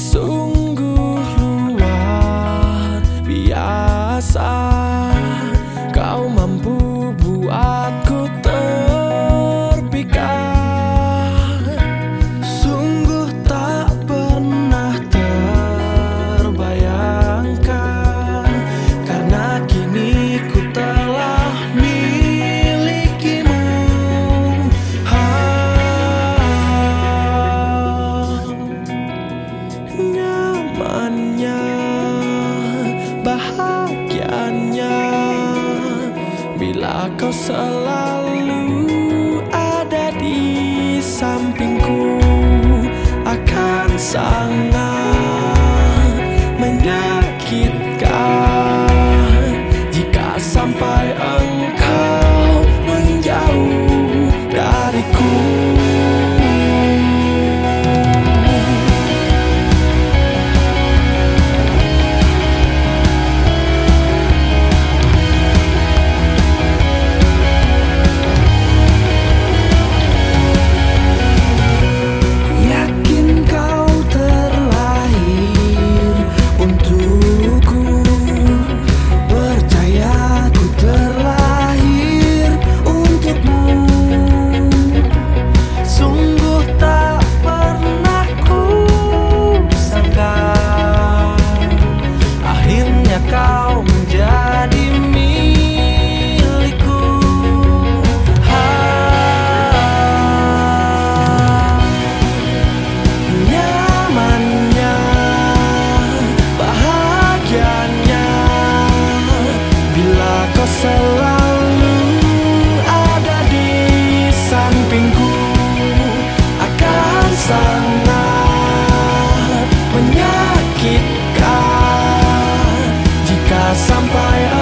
so kau selalu ada di sampingku? Akan sangat sampai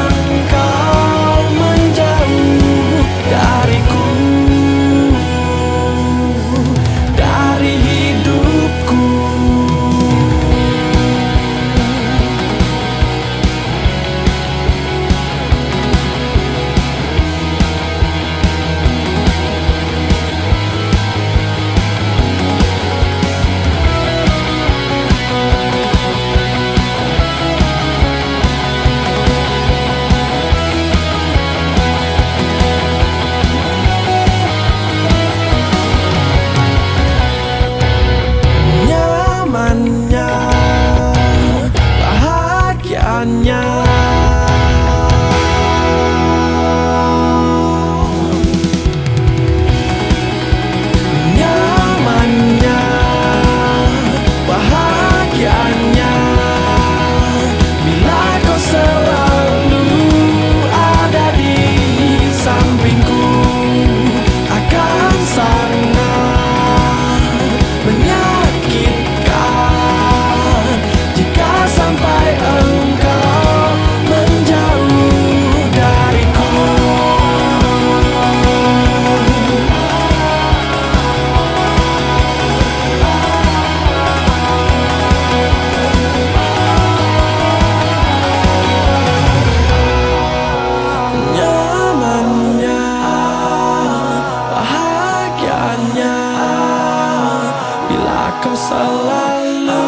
selalu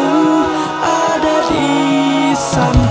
ada di sana.